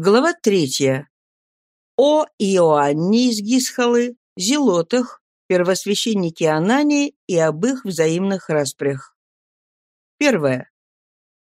Глава третья. О Иоанне из Гисхалы, Зелотах, первосвященнике Анане и об их взаимных распрях. Первое.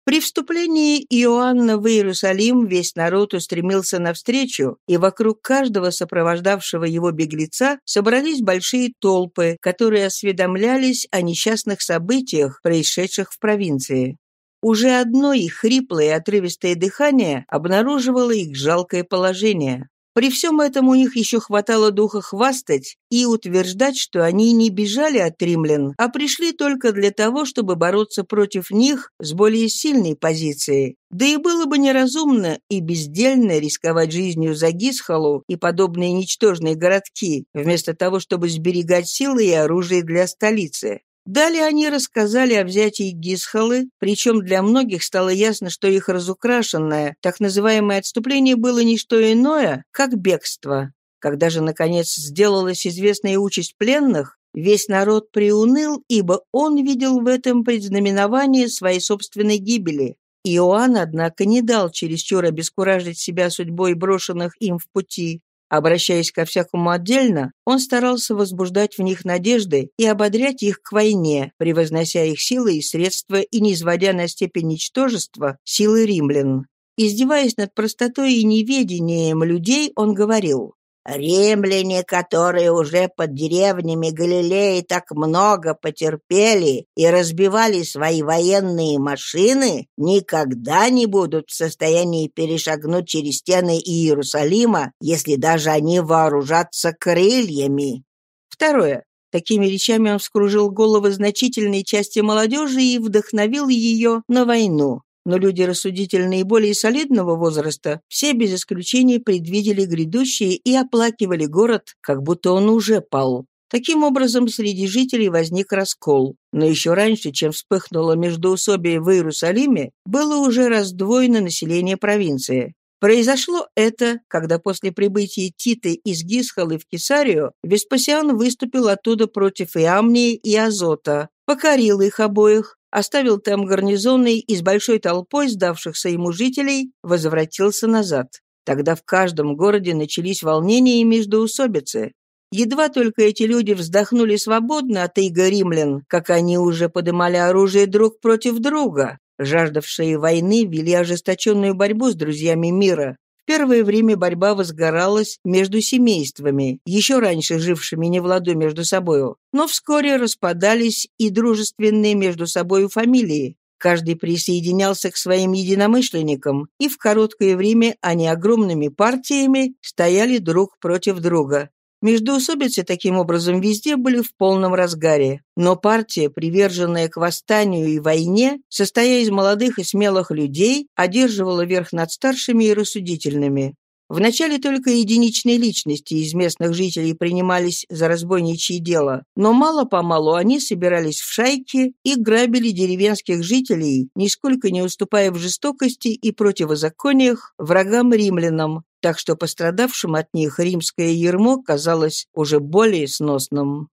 При вступлении Иоанна в Иерусалим весь народ устремился навстречу, и вокруг каждого сопровождавшего его беглеца собрались большие толпы, которые осведомлялись о несчастных событиях, происшедших в провинции. Уже одно их хриплое и отрывистое дыхание обнаруживало их жалкое положение. При всем этом у них еще хватало духа хвастать и утверждать, что они не бежали от римлян, а пришли только для того, чтобы бороться против них с более сильной позиции. Да и было бы неразумно и бездельно рисковать жизнью за Гисхалу и подобные ничтожные городки, вместо того, чтобы сберегать силы и оружие для столицы. Далее они рассказали о взятии Гисхалы, причем для многих стало ясно, что их разукрашенное, так называемое отступление было не что иное, как бегство. Когда же, наконец, сделалась известная участь пленных, весь народ приуныл, ибо он видел в этом предзнаменование своей собственной гибели. Иоанн, однако, не дал чересчур обескуражить себя судьбой брошенных им в пути. Обращаясь ко всякому отдельно, он старался возбуждать в них надежды и ободрять их к войне, превознося их силы и средства и низводя на степень ничтожества силы римлян. Издеваясь над простотой и неведением людей, он говорил, Римляне, которые уже под деревнями Галилеи так много потерпели и разбивали свои военные машины, никогда не будут в состоянии перешагнуть через стены Иерусалима, если даже они вооружатся крыльями. Второе. Такими речами он вскружил головы значительной части молодежи и вдохновил ее на войну но люди рассудительные и более солидного возраста все без исключения предвидели грядущее и оплакивали город, как будто он уже пал. Таким образом, среди жителей возник раскол. Но еще раньше, чем вспыхнуло междоусобие в Иерусалиме, было уже раздвоено население провинции. Произошло это, когда после прибытия Титы из Гисхалы в Кесарию Веспасиан выступил оттуда против Иамнии и Азота, покорил их обоих, оставил там гарнизонный и с большой толпой сдавшихся ему жителей возвратился назад. Тогда в каждом городе начались волнения и междоусобицы. Едва только эти люди вздохнули свободно от иго римлян, как они уже подымали оружие друг против друга. Жаждавшие войны вели ожесточенную борьбу с друзьями мира, первое время борьба возгоралась между семействами, еще раньше жившими не в ладу между собою, но вскоре распадались и дружественные между собою фамилии. Каждый присоединялся к своим единомышленникам, и в короткое время они огромными партиями стояли друг против друга. Междоусобицы таким образом везде были в полном разгаре, но партия, приверженная к восстанию и войне, состоя из молодых и смелых людей, одерживала верх над старшими и рассудительными. Вначале только единичные личности из местных жителей принимались за разбойничье дело, но мало-помалу они собирались в шайки и грабили деревенских жителей, нисколько не уступая в жестокости и противозакониях врагам-римлянам, так что пострадавшим от них римское ермо казалось уже более сносным.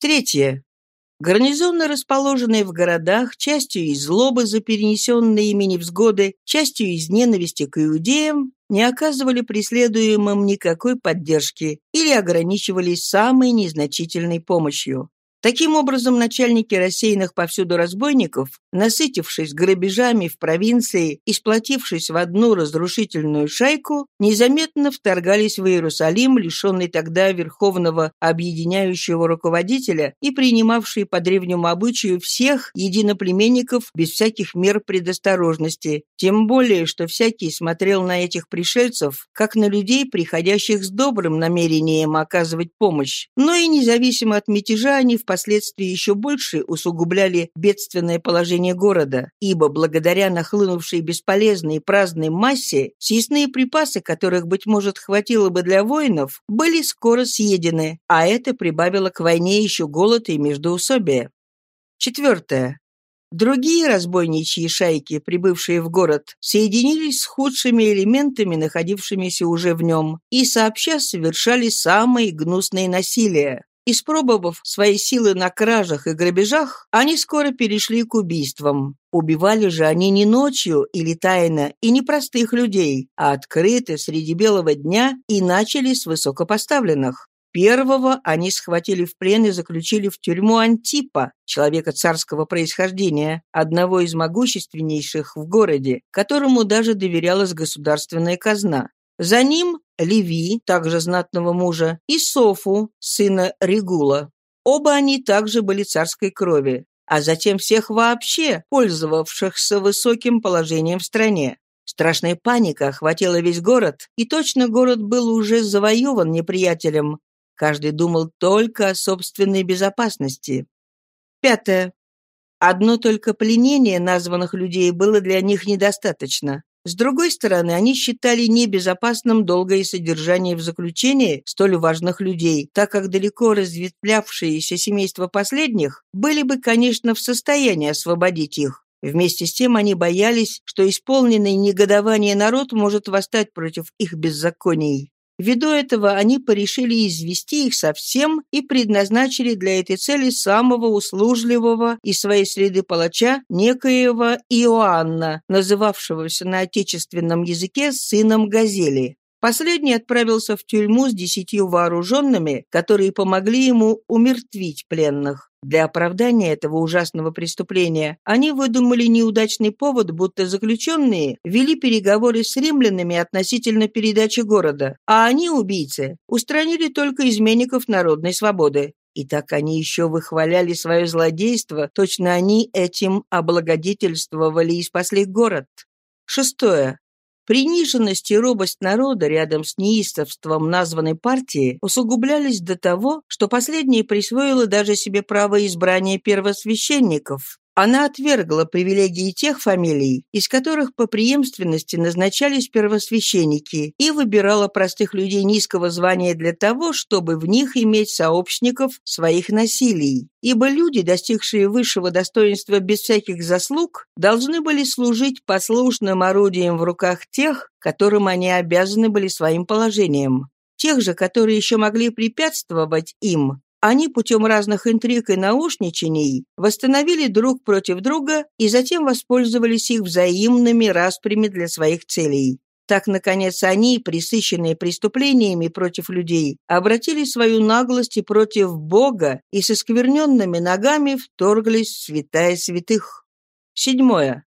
Третье. Гарнизоны, расположенные в городах, частью из злобы за перенесенные ими невзгоды, частью из ненависти к иудеям, не оказывали преследуемым никакой поддержки или ограничивались самой незначительной помощью. Таким образом, начальники рассеянных повсюду разбойников, насытившись грабежами в провинции и сплотившись в одну разрушительную шайку, незаметно вторгались в Иерусалим, лишенный тогда верховного объединяющего руководителя и принимавший по древнему обычаю всех единоплеменников без всяких мер предосторожности, тем более, что всякий смотрел на этих пришельцев, как на людей, приходящих с добрым намерением оказывать помощь, но и независимо от мятежа они впоследствии еще больше усугубляли бедственное положение города, ибо благодаря нахлынувшей бесполезной и праздной массе съестные припасы, которых, быть может, хватило бы для воинов, были скоро съедены, а это прибавило к войне еще голод и междоусобие. Четвертое. Другие разбойничьи шайки, прибывшие в город, соединились с худшими элементами, находившимися уже в нем, и сообща совершали самые гнусные насилия. Испробовав свои силы на кражах и грабежах, они скоро перешли к убийствам. Убивали же они не ночью или тайно, и не простых людей, а открыто среди белого дня и начали с высокопоставленных. Первого они схватили в плен и заключили в тюрьму Антипа, человека царского происхождения, одного из могущественнейших в городе, которому даже доверялась государственная казна. За ним Леви, также знатного мужа, и Софу, сына Регула. Оба они также были царской крови, а затем всех вообще, пользовавшихся высоким положением в стране. Страшная паника охватила весь город, и точно город был уже завоеван неприятелем. Каждый думал только о собственной безопасности. Пятое. Одно только пленение названных людей было для них недостаточно. С другой стороны, они считали небезопасным долгое содержание в заключении столь важных людей, так как далеко разветвлявшиеся семейства последних были бы, конечно, в состоянии освободить их. Вместе с тем они боялись, что исполненный негодование народ может восстать против их беззаконий. Ввиду этого они порешили извести их совсем и предназначили для этой цели самого услужливого из своей среды палача, некоего Иоанна, называвшегося на отечественном языке сыном Газели. Последний отправился в тюрьму с десятью вооруженными, которые помогли ему умертвить пленных. Для оправдания этого ужасного преступления они выдумали неудачный повод, будто заключенные вели переговоры с римлянами относительно передачи города, а они, убийцы, устранили только изменников народной свободы. И так они еще выхваляли свое злодейство, точно они этим облагодетельствовали и спасли город. Шестое. Приниженность и робость народа рядом с неистовством названной партии усугублялись до того, что последняя присвоила даже себе право избрания первосвященников, она отвергла привилегии тех фамилий, из которых по преемственности назначались первосвященники, и выбирала простых людей низкого звания для того, чтобы в них иметь сообщников своих насилий. Ибо люди, достигшие высшего достоинства без всяких заслуг, должны были служить послушным орудием в руках тех, которым они обязаны были своим положением. Тех же, которые еще могли препятствовать им, они путем разных интриг и наушничаний восстановили друг против друга и затем воспользовались их взаимными распрями для своих целей. Так, наконец, они, присыщенные преступлениями против людей, обратили свою наглость и против Бога и со скверненными ногами вторглись в святая святых. Седьмое.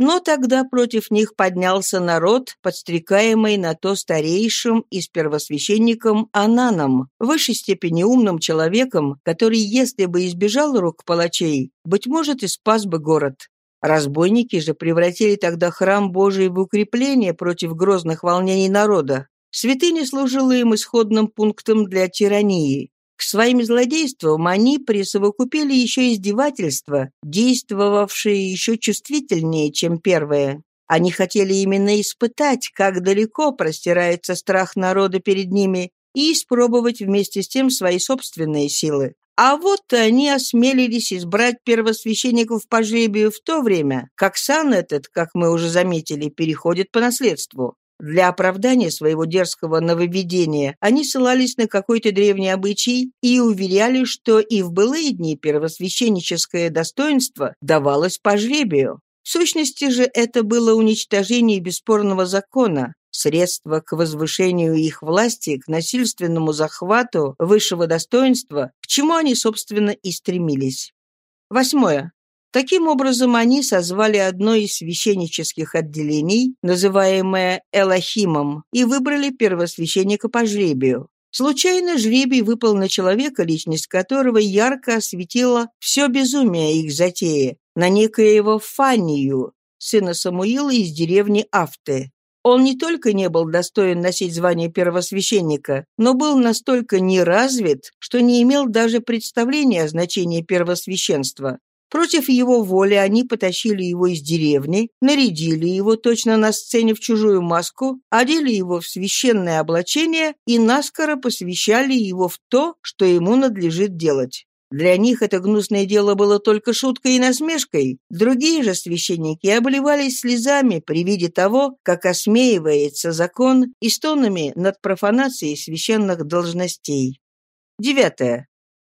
Но тогда против них поднялся народ, подстрекаемый на то старейшим из первосвященником Ананом, в высшей степени умным человеком, который, если бы избежал рук палачей, быть может, и спас бы город. Разбойники же превратили тогда храм Божий в укрепление против грозных волнений народа. Святыня служила им исходным пунктом для тирании. К своим злодействам они присовокупили еще издевательства, действовавшие еще чувствительнее, чем первое. Они хотели именно испытать, как далеко простирается страх народа перед ними, и испробовать вместе с тем свои собственные силы. А вот они осмелились избрать первосвященников по жребию в то время, как сан этот, как мы уже заметили, переходит по наследству. Для оправдания своего дерзкого нововведения они ссылались на какой-то древний обычай и уверяли, что и в былые дни первосвященническое достоинство давалось по жребию. В сущности же это было уничтожение бесспорного закона, средство к возвышению их власти, к насильственному захвату высшего достоинства, к чему они, собственно, и стремились. Восьмое. Таким образом, они созвали одно из священнических отделений, называемое Элохимом, и выбрали первосвященника по жребию. Случайно жребий выпал на человека, личность которого ярко осветила все безумие их затеи, на некоего Фанию, сына Самуила из деревни Афты. Он не только не был достоин носить звание первосвященника, но был настолько неразвит, что не имел даже представления о значении первосвященства. Против его воли они потащили его из деревни, нарядили его точно на сцене в чужую маску, одели его в священное облачение и наскоро посвящали его в то, что ему надлежит делать. Для них это гнусное дело было только шуткой и насмешкой. Другие же священники обливались слезами при виде того, как осмеивается закон и стонами над профанацией священных должностей. Девятое.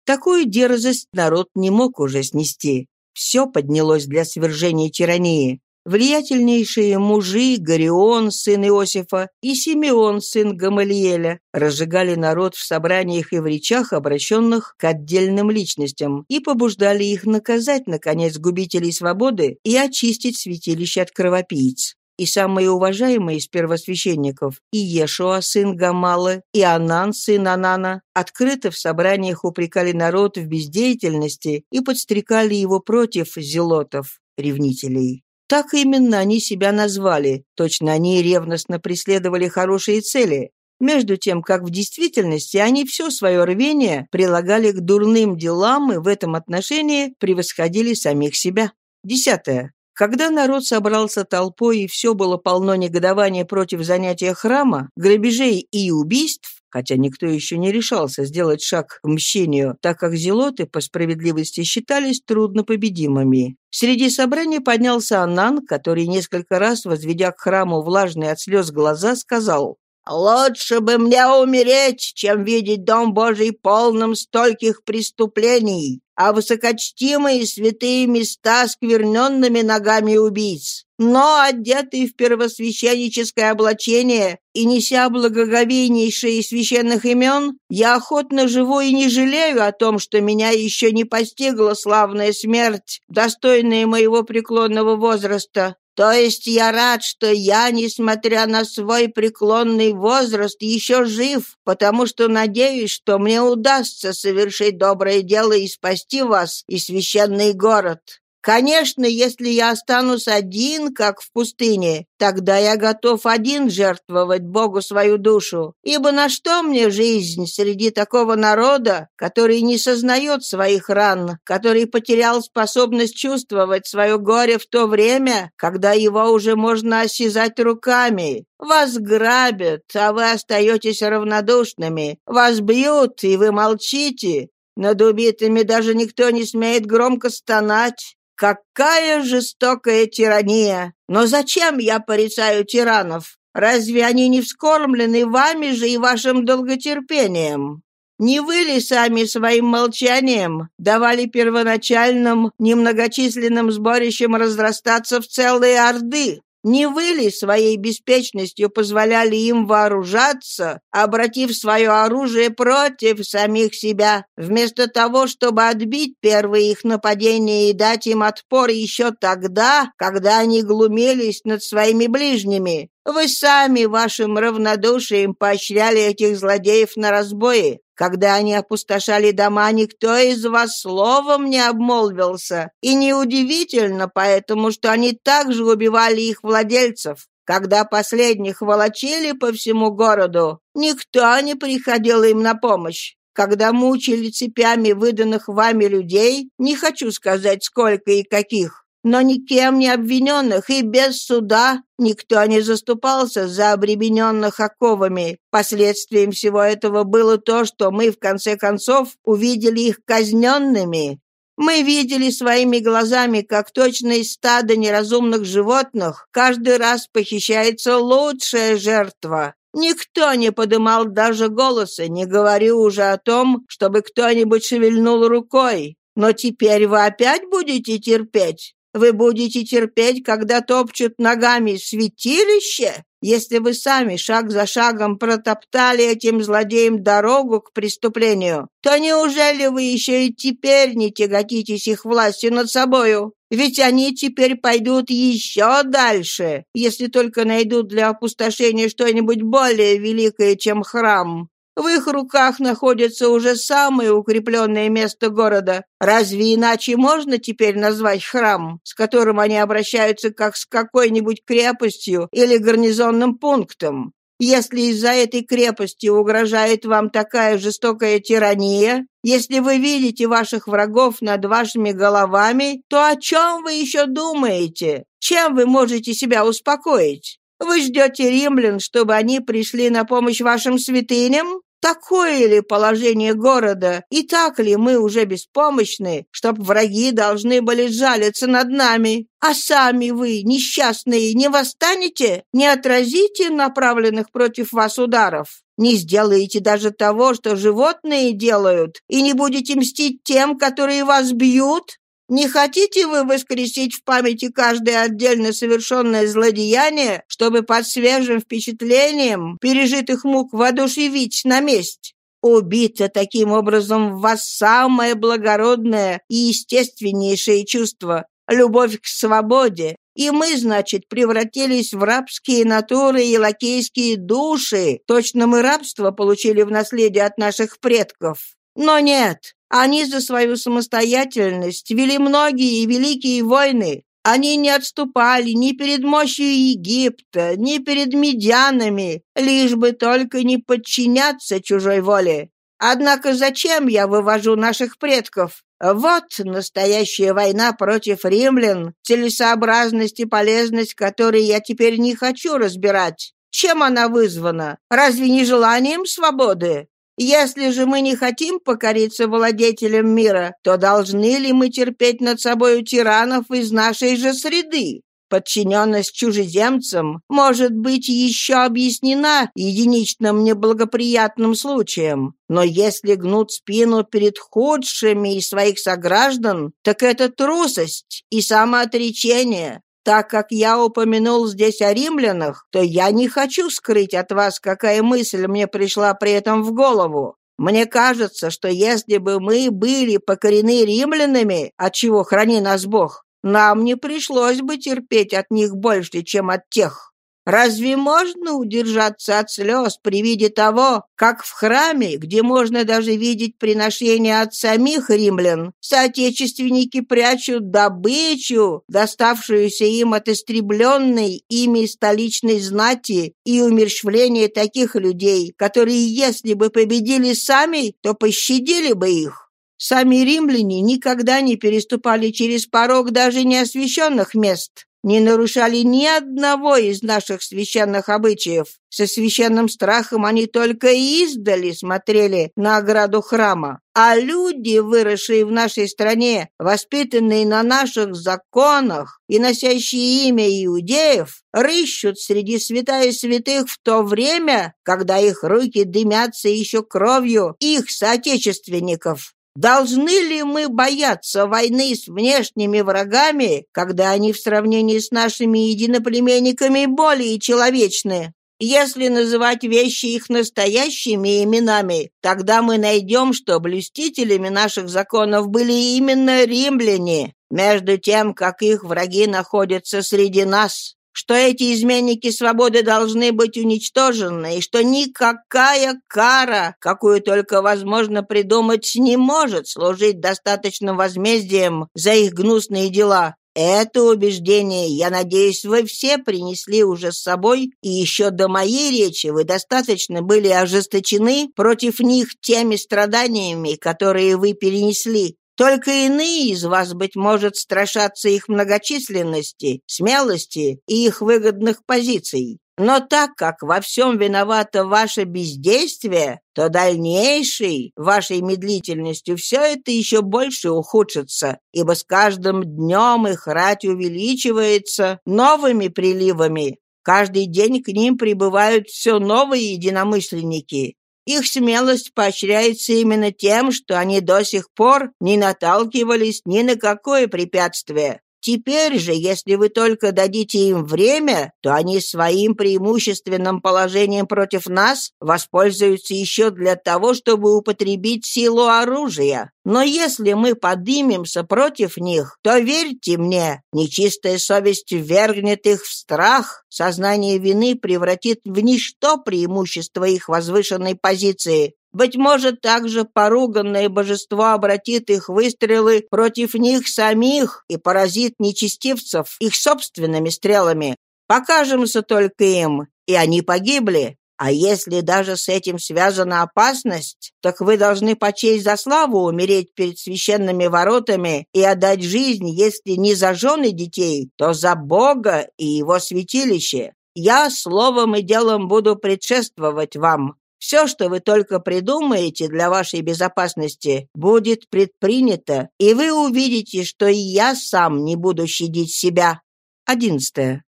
Такую дерзость народ не мог уже снести. Все поднялось для свержения тирании. Влиятельнейшие мужи Горион, сын Иосифа, и Симеон, сын Гамалиеля, разжигали народ в собраниях и в речах, обращенных к отдельным личностям, и побуждали их наказать, наконец, губителей свободы и очистить святилище от кровопийц. И самые уважаемые из первосвященников, и Ешуа, сын Гамалы, и Анан, сын Анана, открыто в собраниях упрекали народ в бездеятельности и подстрекали его против зелотов, ревнителей. Так именно они себя назвали, точно они ревностно преследовали хорошие цели, между тем, как в действительности они все свое рвение прилагали к дурным делам и в этом отношении превосходили самих себя. Десятое. Когда народ собрался толпой и все было полно негодования против занятия храма, грабежей и убийств, хотя никто еще не решался сделать шаг к мщению, так как зелоты, по справедливости, считались труднопобедимыми. Среди собрания поднялся Анан, который несколько раз, возведя к храму влажные от слез глаза, сказал «Лучше бы мне умереть, чем видеть Дом Божий полным стольких преступлений, а высокочтимые святые места скверненными ногами убийц. Но, одетый в первосвященническое облачение и неся благоговейнейшие священных имен, я охотно живу и не жалею о том, что меня еще не постигла славная смерть, достойная моего преклонного возраста. То есть я рад, что я, несмотря на свой преклонный возраст, еще жив, потому что надеюсь, что мне удастся совершить доброе дело и спасти вас и священный город. Конечно, если я останусь один, как в пустыне, тогда я готов один жертвовать Богу свою душу. Ибо на что мне жизнь среди такого народа, который не сознает своих ран, который потерял способность чувствовать свое горе в то время, когда его уже можно осязать руками? Вас грабят, а вы остаетесь равнодушными. Вас бьют, и вы молчите. Над убитыми даже никто не смеет громко стонать. Какая жестокая тирания! Но зачем я порицаю тиранов? Разве они не вскормлены вами же и вашим долготерпением? Не вы ли сами своим молчанием давали первоначальным немногочисленным сборищам разрастаться в целые орды? Не вы ли своей беспечностью позволяли им вооружаться, обратив свое оружие против самих себя, вместо того, чтобы отбить первые их нападения и дать им отпор еще тогда, когда они глумились над своими ближними? Вы сами вашим равнодушием поощряли этих злодеев на разбои. Когда они опустошали дома, никто из вас словом не обмолвился. И неудивительно поэтому, что они также убивали их владельцев. Когда последних волочили по всему городу, никто не приходил им на помощь. Когда мучили цепями выданных вами людей, не хочу сказать сколько и каких, но никем не обвиненных и без суда никто не заступался за обремененных оковами. Последствием всего этого было то, что мы, в конце концов, увидели их казненными. Мы видели своими глазами, как точно из стада неразумных животных каждый раз похищается лучшая жертва. Никто не подымал даже голоса, не говорю уже о том, чтобы кто-нибудь шевельнул рукой. Но теперь вы опять будете терпеть? Вы будете терпеть, когда топчут ногами святилище? Если вы сами шаг за шагом протоптали этим злодеям дорогу к преступлению, то неужели вы еще и теперь не тяготитесь их властью над собою? Ведь они теперь пойдут еще дальше, если только найдут для опустошения что-нибудь более великое, чем храм. В их руках находится уже самое укрепленное место города. Разве иначе можно теперь назвать храм, с которым они обращаются как с какой-нибудь крепостью или гарнизонным пунктом? Если из-за этой крепости угрожает вам такая жестокая тирания, если вы видите ваших врагов над вашими головами, то о чем вы еще думаете? Чем вы можете себя успокоить? Вы ждете римлян, чтобы они пришли на помощь вашим святыням? Такое ли положение города, и так ли мы уже беспомощны, чтоб враги должны были жалиться над нами? А сами вы, несчастные, не восстанете, не отразите направленных против вас ударов? Не сделаете даже того, что животные делают, и не будете мстить тем, которые вас бьют? Не хотите вы воскресить в памяти каждое отдельно совершенное злодеяние, чтобы под свежим впечатлением пережитых мук воодушевить на месть? Убито таким образом в вас самое благородное и естественнейшее чувство — любовь к свободе, и мы, значит, превратились в рабские натуры и лакейские души. Точно мы рабство получили в наследие от наших предков. Но нет, они за свою самостоятельность вели многие великие войны. Они не отступали ни перед мощью Египта, ни перед медианами, лишь бы только не подчиняться чужой воле. Однако зачем я вывожу наших предков? Вот настоящая война против римлян, целесообразность и полезность которой я теперь не хочу разбирать. Чем она вызвана? Разве не желанием свободы? Если же мы не хотим покориться владетелям мира, то должны ли мы терпеть над собою тиранов из нашей же среды? Подчиненность чужеземцам может быть еще объяснена единичным неблагоприятным случаем, но если гнут спину перед худшими из своих сограждан, так это трусость и самоотречение, так как я упомянул здесь о римлянах, то я не хочу скрыть от вас, какая мысль мне пришла при этом в голову. Мне кажется, что если бы мы были покорены римлянами, от чего храни нас Бог, нам не пришлось бы терпеть от них больше, чем от тех. Разве можно удержаться от слез при виде того, как в храме, где можно даже видеть приношения от самих римлян, соотечественники прячут добычу, доставшуюся им от истребленной ими столичной знати и умерщвления таких людей, которые, если бы победили сами, то пощадили бы их? Сами римляне никогда не переступали через порог даже неосвященных мест, не нарушали ни одного из наших священных обычаев. Со священным страхом они только издали смотрели на ограду храма. А люди, выросшие в нашей стране, воспитанные на наших законах и носящие имя иудеев, рыщут среди святая святых в то время, когда их руки дымятся еще кровью их соотечественников. Должны ли мы бояться войны с внешними врагами, когда они в сравнении с нашими единоплеменниками более человечны? Если называть вещи их настоящими именами, тогда мы найдем, что блюстителями наших законов были именно римляне, между тем, как их враги находятся среди нас что эти изменники свободы должны быть уничтожены, и что никакая кара, какую только возможно придумать, не может служить достаточным возмездием за их гнусные дела. Это убеждение, я надеюсь, вы все принесли уже с собой, и еще до моей речи вы достаточно были ожесточены против них теми страданиями, которые вы перенесли. Только иные из вас, быть может, страшатся их многочисленности, смелости и их выгодных позиций. Но так как во всем виновато ваше бездействие, то дальнейшей вашей медлительностью все это еще больше ухудшится, ибо с каждым днем их рать увеличивается новыми приливами. Каждый день к ним прибывают все новые единомышленники. Их смелость поощряется именно тем, что они до сих пор не наталкивались ни на какое препятствие. Теперь же, если вы только дадите им время, то они своим преимущественным положением против нас воспользуются еще для того, чтобы употребить силу оружия. Но если мы подымемся против них, то верьте мне, нечистая совесть ввергнет их в страх, сознание вины превратит в ничто преимущество их возвышенной позиции, быть может, также поруганное божество обратит их выстрелы против них самих и поразит нечестивцев их собственными стрелами. Покажемся только им, и они погибли. А если даже с этим связана опасность, так вы должны почесть за славу умереть перед священными воротами и отдать жизнь, если не за жены детей, то за Бога и его святилище. Я словом и делом буду предшествовать вам. Все, что вы только придумаете для вашей безопасности, будет предпринято, и вы увидите, что и я сам не буду щадить себя. Одиннадцатое.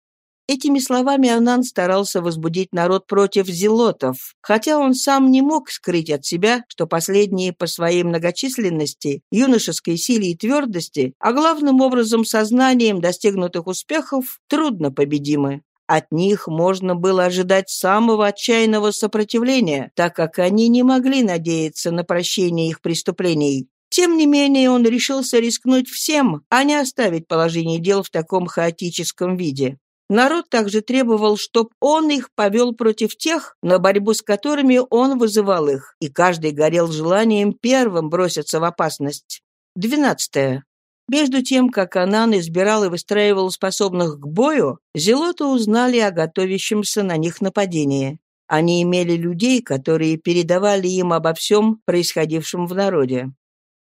Этими словами Анан старался возбудить народ против зелотов, хотя он сам не мог скрыть от себя, что последние по своей многочисленности, юношеской силе и твердости, а главным образом сознанием достигнутых успехов, трудно победимы. От них можно было ожидать самого отчаянного сопротивления, так как они не могли надеяться на прощение их преступлений. Тем не менее, он решился рискнуть всем, а не оставить положение дел в таком хаотическом виде. Народ также требовал, чтобы он их повел против тех, на борьбу с которыми он вызывал их, и каждый горел желанием первым броситься в опасность. Двенадцатое. Между тем, как Анан избирал и выстраивал способных к бою, зелоты узнали о готовящемся на них нападении. Они имели людей, которые передавали им обо всем происходившем в народе.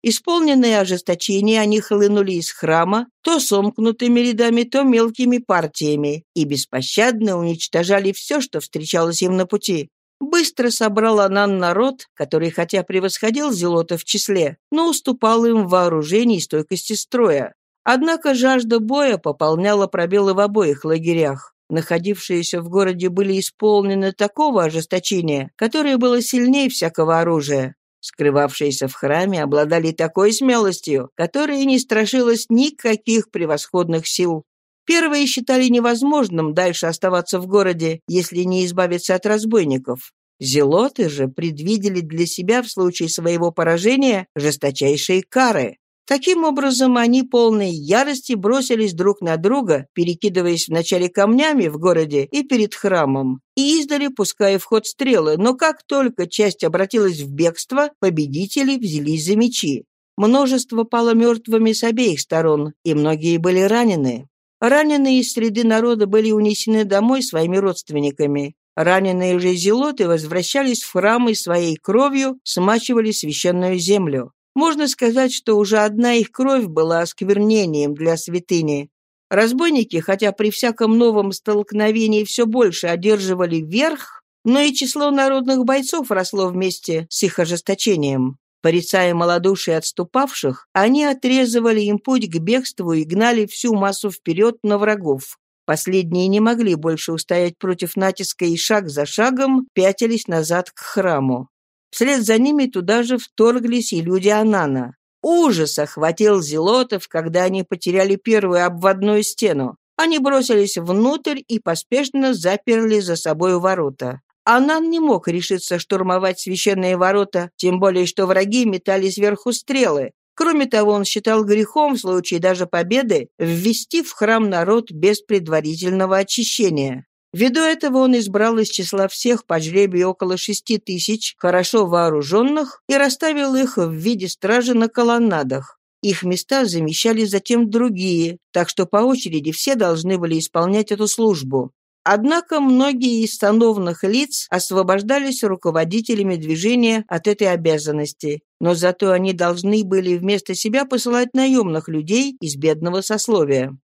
Исполненные ожесточения, они хлынули из храма то сомкнутыми рядами, то мелкими партиями и беспощадно уничтожали все, что встречалось им на пути. Быстро собрал Анан народ, который хотя превосходил зелота в числе, но уступал им в вооружении и стойкости строя. Однако жажда боя пополняла пробелы в обоих лагерях. Находившиеся в городе были исполнены такого ожесточения, которое было сильнее всякого оружия скрывавшиеся в храме, обладали такой смелостью, которая не страшилась никаких превосходных сил. Первые считали невозможным дальше оставаться в городе, если не избавиться от разбойников. Зелоты же предвидели для себя в случае своего поражения жесточайшие кары. Таким образом, они полной ярости бросились друг на друга, перекидываясь вначале камнями в городе и перед храмом, и издали пуская в ход стрелы, но как только часть обратилась в бегство, победители взялись за мечи. Множество пало мертвыми с обеих сторон, и многие были ранены. Раненые из среды народа были унесены домой своими родственниками. Раненые же зелоты возвращались в храмы своей кровью, смачивали священную землю. Можно сказать, что уже одна их кровь была осквернением для святыни. Разбойники, хотя при всяком новом столкновении все больше одерживали верх, но и число народных бойцов росло вместе с их ожесточением. Порицая малодушие отступавших, они отрезывали им путь к бегству и гнали всю массу вперед на врагов. Последние не могли больше устоять против натиска и шаг за шагом пятились назад к храму. Вслед за ними туда же вторглись и люди Анана. Ужас охватил зелотов, когда они потеряли первую обводную стену. Они бросились внутрь и поспешно заперли за собой ворота. Анан не мог решиться штурмовать священные ворота, тем более что враги метали сверху стрелы. Кроме того, он считал грехом в случае даже победы ввести в храм народ без предварительного очищения. Ввиду этого он избрал из числа всех по жребию около шести тысяч хорошо вооруженных и расставил их в виде стражи на колоннадах. Их места замещали затем другие, так что по очереди все должны были исполнять эту службу. Однако многие из сановных лиц освобождались руководителями движения от этой обязанности, но зато они должны были вместо себя посылать наемных людей из бедного сословия.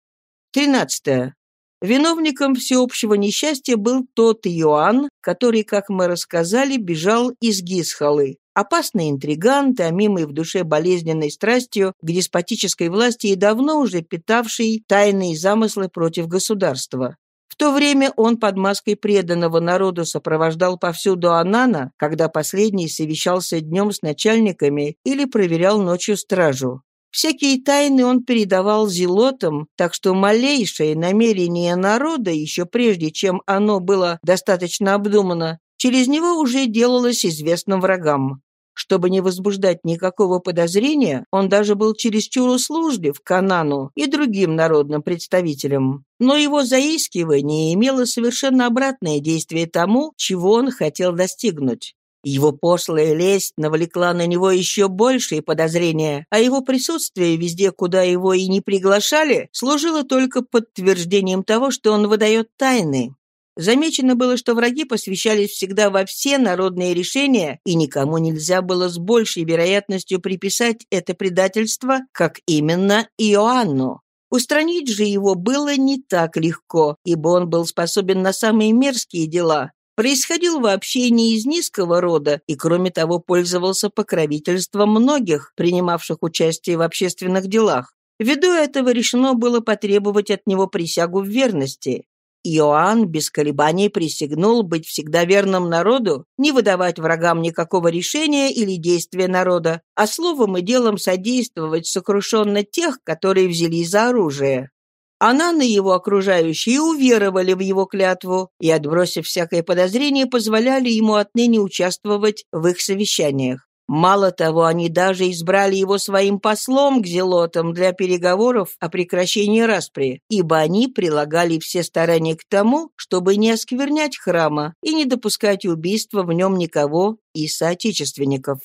13. Виновником всеобщего несчастья был тот Иоанн, который, как мы рассказали, бежал из Гисхалы. Опасный интриган, томимый в душе болезненной страстью к деспотической власти и давно уже питавший тайные замыслы против государства. То время он под маской преданного народу сопровождал повсюду Анана, когда последний совещался днем с начальниками или проверял ночью стражу. Всякие тайны он передавал зелотам, так что малейшее намерение народа, еще прежде чем оно было достаточно обдумано, через него уже делалось известным врагам. Чтобы не возбуждать никакого подозрения, он даже был чересчур услужлив Канану и другим народным представителям. Но его заискивание имело совершенно обратное действие тому, чего он хотел достигнуть. Его пошлая лесть навлекла на него еще большие подозрения, а его присутствие везде, куда его и не приглашали, служило только подтверждением того, что он выдает тайны. Замечено было, что враги посвящались всегда во все народные решения, и никому нельзя было с большей вероятностью приписать это предательство, как именно Иоанну. Устранить же его было не так легко, ибо он был способен на самые мерзкие дела, происходил вообще не из низкого рода и, кроме того, пользовался покровительством многих, принимавших участие в общественных делах. Ввиду этого решено было потребовать от него присягу в верности. Иоанн без колебаний присягнул быть всегда верным народу, не выдавать врагам никакого решения или действия народа, а словом и делом содействовать сокрушенно тех, которые взялись за оружие. Анан и его окружающие уверовали в его клятву и, отбросив всякое подозрение, позволяли ему отныне участвовать в их совещаниях. Мало того, они даже избрали его своим послом к зелотам для переговоров о прекращении распри, ибо они прилагали все старания к тому, чтобы не осквернять храма и не допускать убийства в нем никого из соотечественников.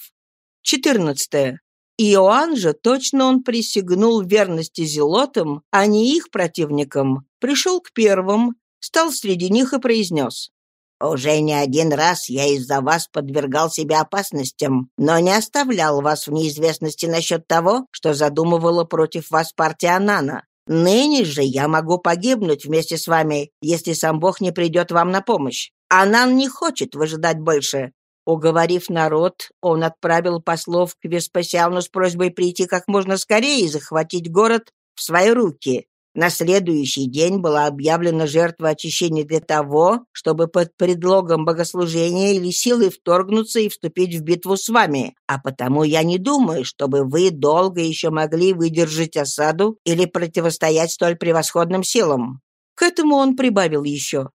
14. Иоанн же, точно он присягнул верности зелотам, а не их противникам, пришел к первым, стал среди них и произнес уже не один раз я из-за вас подвергал себя опасностям, но не оставлял вас в неизвестности насчет того, что задумывала против вас партия Анана. Ныне же я могу погибнуть вместе с вами, если сам Бог не придет вам на помощь. Анан не хочет выжидать больше. Уговорив народ, он отправил послов к Веспасиану с просьбой прийти как можно скорее и захватить город в свои руки. На следующий день была объявлена жертва очищения для того, чтобы под предлогом богослужения или силой вторгнуться и вступить в битву с вами. А потому я не думаю, чтобы вы долго еще могли выдержать осаду или противостоять столь превосходным силам». К этому он прибавил еще.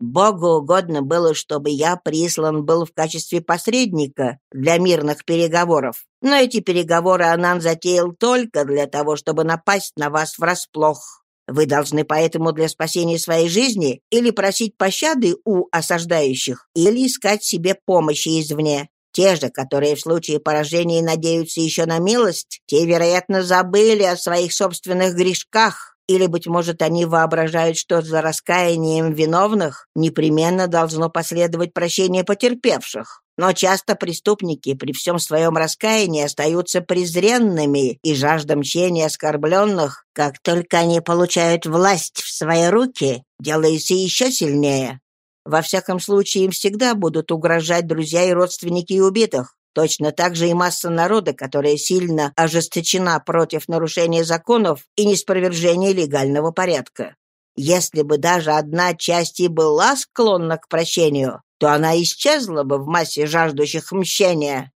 Богу угодно было, чтобы я прислан был в качестве посредника для мирных переговоров. Но эти переговоры Анан затеял только для того, чтобы напасть на вас врасплох. Вы должны поэтому для спасения своей жизни или просить пощады у осаждающих, или искать себе помощи извне. Те же, которые в случае поражения надеются еще на милость, те, вероятно, забыли о своих собственных грешках, или, быть может, они воображают, что за раскаянием виновных непременно должно последовать прощение потерпевших. Но часто преступники при всем своем раскаянии остаются презренными, и жажда мщения оскорбленных, как только они получают власть в свои руки, делается еще сильнее. Во всяком случае, им всегда будут угрожать друзья и родственники убитых. Точно так же и масса народа, которая сильно ожесточена против нарушения законов и неспровержения легального порядка. Если бы даже одна часть и была склонна к прощению, то она исчезла бы в массе жаждущих мщения.